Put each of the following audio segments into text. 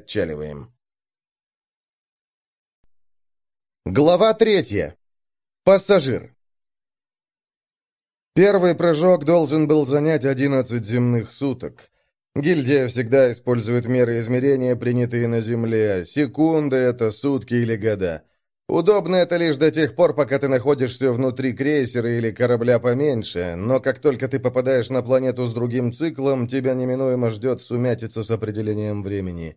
отчаливаем. Глава третья. Пассажир. Первый прыжок должен был занять 11 земных суток. Гильдия всегда использует меры измерения, принятые на Земле. Секунды — это сутки или года. Удобно это лишь до тех пор, пока ты находишься внутри крейсера или корабля поменьше, но как только ты попадаешь на планету с другим циклом, тебя неминуемо ждет сумятица с определением времени.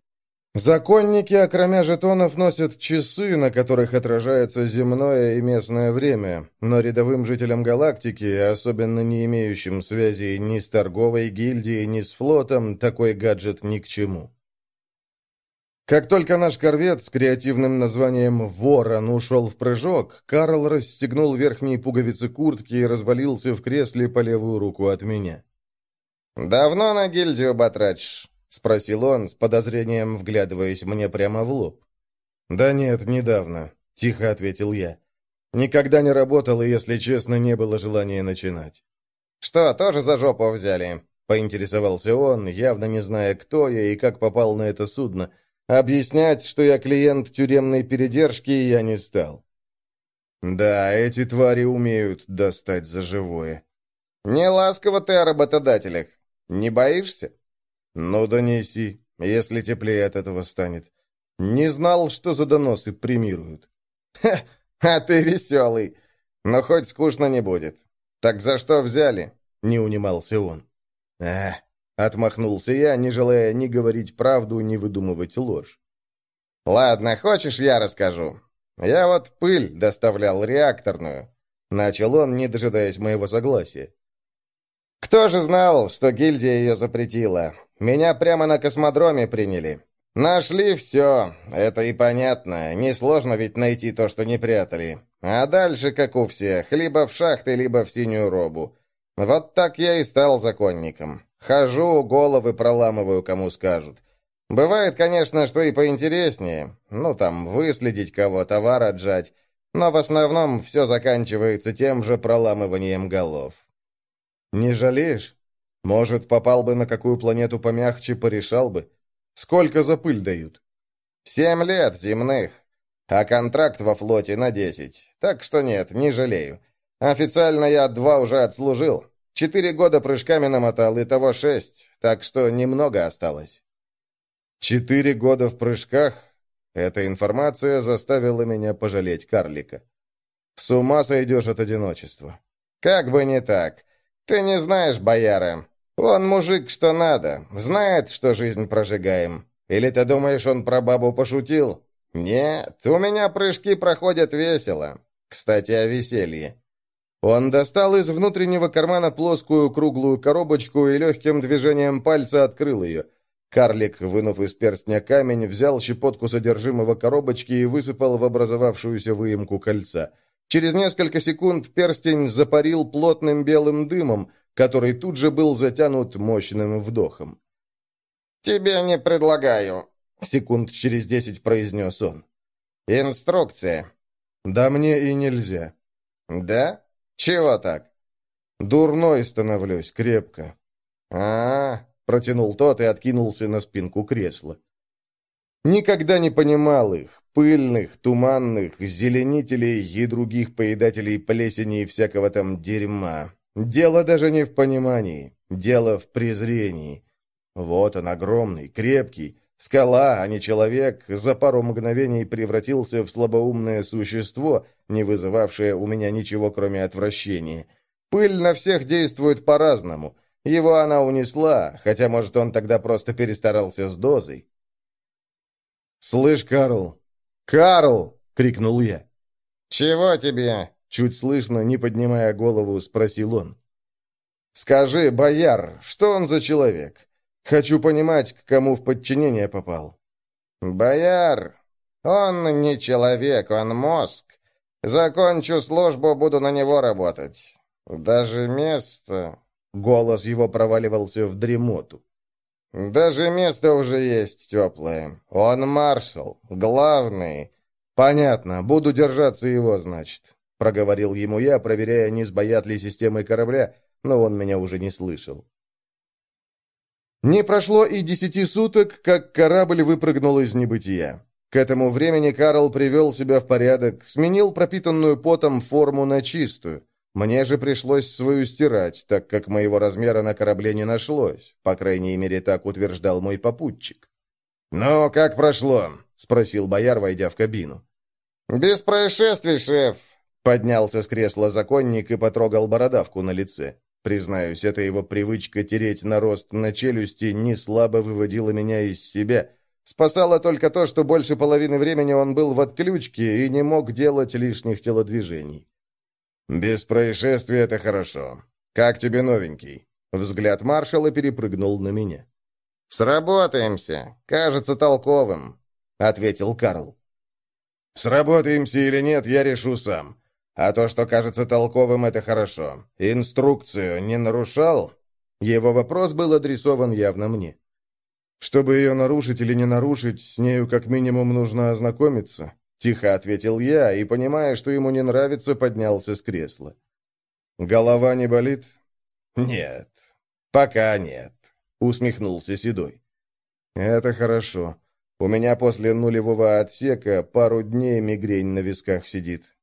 Законники, окромя жетонов, носят часы, на которых отражается земное и местное время, но рядовым жителям галактики, особенно не имеющим связи ни с торговой гильдией, ни с флотом, такой гаджет ни к чему. Как только наш корвет с креативным названием «Ворон» ушел в прыжок, Карл расстегнул верхние пуговицы куртки и развалился в кресле по левую руку от меня. «Давно на гильдию батрачишь?» — спросил он, с подозрением вглядываясь мне прямо в лоб. «Да нет, недавно», — тихо ответил я. «Никогда не работал, и, если честно, не было желания начинать». «Что, тоже за жопу взяли?» — поинтересовался он, явно не зная, кто я и как попал на это судно. Объяснять, что я клиент тюремной передержки, я не стал. «Да, эти твари умеют достать за живое». «Не ласково ты о работодателях. Не боишься?» «Ну, донеси, если теплее от этого станет. Не знал, что за доносы премируют». «Ха, а ты веселый. Но хоть скучно не будет. Так за что взяли?» — не унимался он. «Эх, Отмахнулся я, не желая ни говорить правду, ни выдумывать ложь. «Ладно, хочешь, я расскажу. Я вот пыль доставлял реакторную». Начал он, не дожидаясь моего согласия. «Кто же знал, что гильдия ее запретила? Меня прямо на космодроме приняли. Нашли все, это и понятно. Несложно ведь найти то, что не прятали. А дальше, как у всех, либо в шахты, либо в синюю робу. Вот так я и стал законником. Хожу, головы проламываю, кому скажут. Бывает, конечно, что и поинтереснее. Ну, там, выследить кого, товар отжать. Но в основном все заканчивается тем же проламыванием голов. Не жалеешь? Может, попал бы на какую планету помягче, порешал бы? Сколько за пыль дают? Семь лет земных. А контракт во флоте на десять. Так что нет, не жалею. Официально я два уже отслужил. Четыре года прыжками намотал, и того шесть, так что немного осталось. Четыре года в прыжках? Эта информация заставила меня пожалеть карлика. С ума сойдешь от одиночества. Как бы не так. Ты не знаешь бояра. Он мужик, что надо. Знает, что жизнь прожигаем. Или ты думаешь, он про бабу пошутил? Нет, у меня прыжки проходят весело. Кстати, о веселье. Он достал из внутреннего кармана плоскую круглую коробочку и легким движением пальца открыл ее. Карлик, вынув из перстня камень, взял щепотку содержимого коробочки и высыпал в образовавшуюся выемку кольца. Через несколько секунд перстень запарил плотным белым дымом, который тут же был затянут мощным вдохом. «Тебе не предлагаю», — секунд через десять произнес он. «Инструкция». «Да мне и нельзя». «Да? «Чего так?» «Дурной становлюсь, крепко». А, протянул тот и откинулся на спинку кресла. Никогда не понимал их, пыльных, туманных, зеленителей и других поедателей плесени и всякого там дерьма. Дело даже не в понимании, дело в презрении. Вот он огромный, крепкий, скала, а не человек, за пару мгновений превратился в слабоумное существо, не вызывавшее у меня ничего, кроме отвращения. Пыль на всех действует по-разному. Его она унесла, хотя, может, он тогда просто перестарался с дозой. «Слышь, Карл!» «Карл!» — крикнул я. «Чего тебе?» — чуть слышно, не поднимая голову, спросил он. «Скажи, бояр, что он за человек? Хочу понимать, к кому в подчинение попал». «Бояр, он не человек, он мозг. Закончу службу, буду на него работать. Даже место...» Голос его проваливался в дремоту. «Даже место уже есть теплое. Он маршал, главный». «Понятно, буду держаться его, значит», — проговорил ему я, проверяя, не сбоят ли системы корабля, но он меня уже не слышал. Не прошло и десяти суток, как корабль выпрыгнул из небытия. К этому времени Карл привел себя в порядок, сменил пропитанную потом форму на чистую. Мне же пришлось свою стирать, так как моего размера на корабле не нашлось. По крайней мере, так утверждал мой попутчик. «Ну, как прошло?» — спросил бояр, войдя в кабину. «Без происшествий, шеф!» Поднялся с кресла законник и потрогал бородавку на лице. Признаюсь, эта его привычка тереть нарост на челюсти не слабо выводила меня из себя. Спасало только то, что больше половины времени он был в отключке и не мог делать лишних телодвижений. «Без происшествий это хорошо. Как тебе новенький?» Взгляд маршала перепрыгнул на меня. «Сработаемся. Кажется толковым», — ответил Карл. «Сработаемся или нет, я решу сам. А то, что кажется толковым, это хорошо. Инструкцию не нарушал?» Его вопрос был адресован явно мне. «Чтобы ее нарушить или не нарушить, с нею как минимум нужно ознакомиться», Тихо ответил я и, понимая, что ему не нравится, поднялся с кресла. «Голова не болит?» «Нет, пока нет», — усмехнулся Седой. «Это хорошо. У меня после нулевого отсека пару дней мигрень на висках сидит».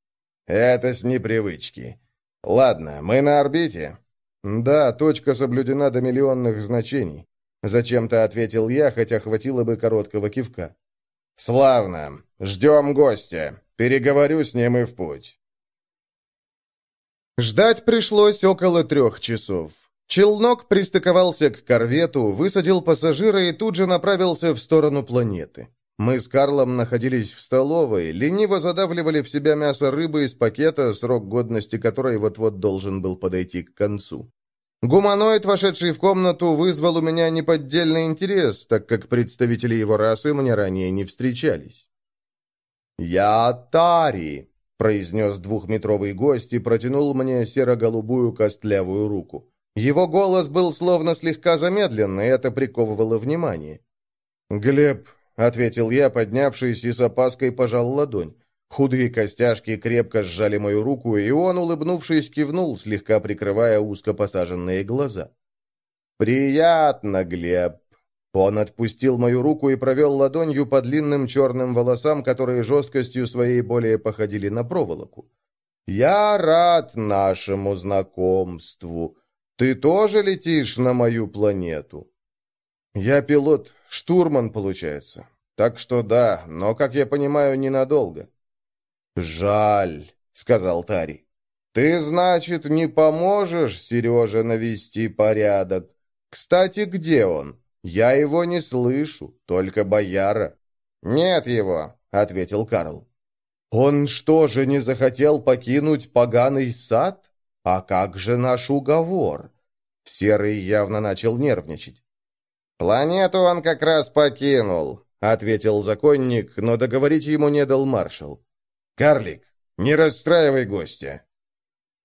«Это с непривычки. Ладно, мы на орбите?» «Да, точка соблюдена до миллионных значений», — зачем-то ответил я, хотя хватило бы короткого кивка. «Славно. Ждем гостя. Переговорю с ним и в путь». Ждать пришлось около трех часов. Челнок пристыковался к корвету, высадил пассажира и тут же направился в сторону планеты. Мы с Карлом находились в столовой, лениво задавливали в себя мясо рыбы из пакета, срок годности которой вот-вот должен был подойти к концу. Гуманоид, вошедший в комнату, вызвал у меня неподдельный интерес, так как представители его расы мне ранее не встречались. «Я Тари», — произнес двухметровый гость и протянул мне серо-голубую костлявую руку. Его голос был словно слегка замедлен, и это приковывало внимание. «Глеб», — ответил я, поднявшись и с опаской пожал ладонь. Худые костяшки крепко сжали мою руку, и он, улыбнувшись, кивнул, слегка прикрывая узко посаженные глаза. «Приятно, Глеб!» Он отпустил мою руку и провел ладонью по длинным черным волосам, которые жесткостью своей более походили на проволоку. «Я рад нашему знакомству. Ты тоже летишь на мою планету?» «Я пилот, штурман, получается. Так что да, но, как я понимаю, ненадолго». «Жаль», — сказал Тари. «Ты, значит, не поможешь Сереже навести порядок? Кстати, где он? Я его не слышу, только бояра». «Нет его», — ответил Карл. «Он что же не захотел покинуть поганый сад? А как же наш уговор?» Серый явно начал нервничать. «Планету он как раз покинул», — ответил законник, но договорить ему не дал маршал. «Карлик, не расстраивай гостя».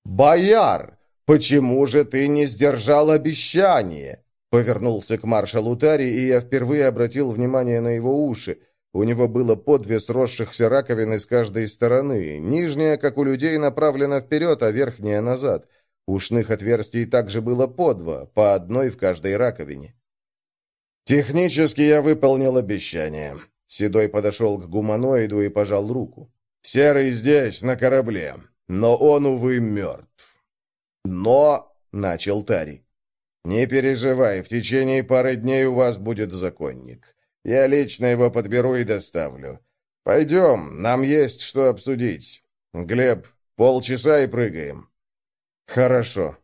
«Бояр, почему же ты не сдержал обещание?» Повернулся к маршалу Тари, и я впервые обратил внимание на его уши. У него было по две сросшихся раковины с каждой стороны. Нижняя, как у людей, направлена вперед, а верхняя — назад. Ушных отверстий также было по два, по одной в каждой раковине. «Технически я выполнил обещание». Седой подошел к гуманоиду и пожал руку. Серый здесь, на корабле, но он, увы, мертв. Но, — начал Тари, — не переживай, в течение пары дней у вас будет законник. Я лично его подберу и доставлю. Пойдем, нам есть что обсудить. Глеб, полчаса и прыгаем. Хорошо,